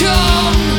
come